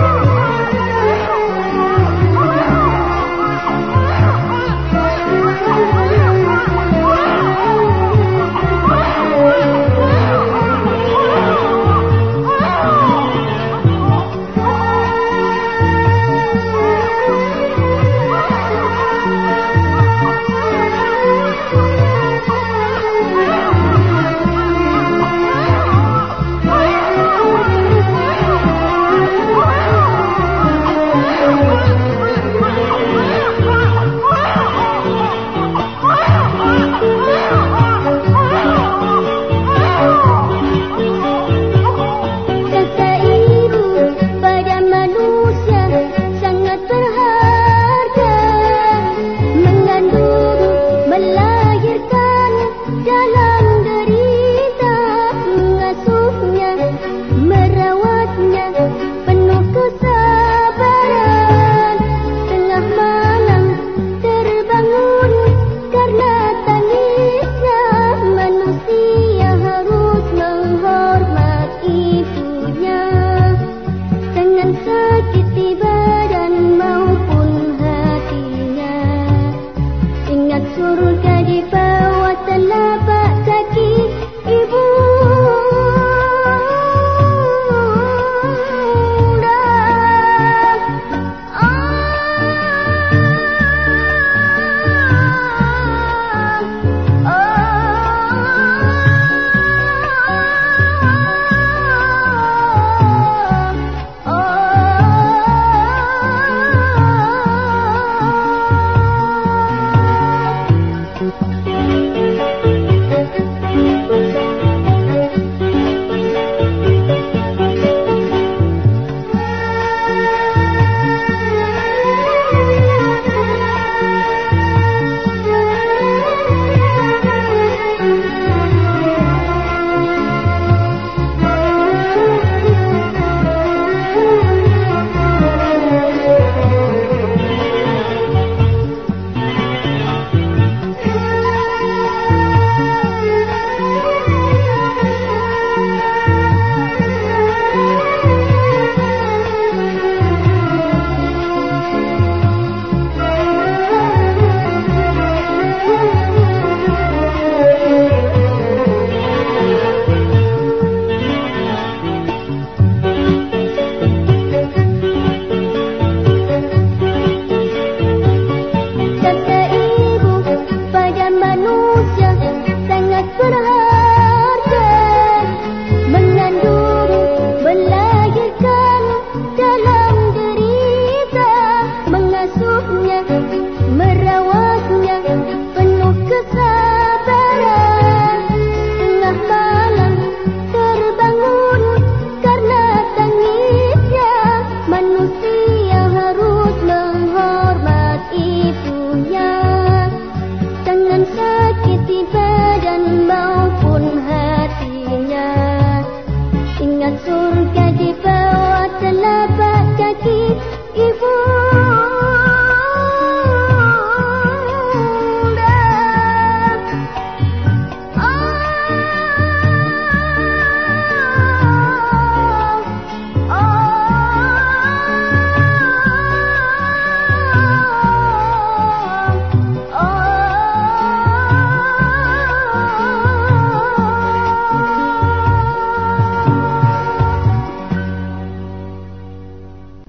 Woo!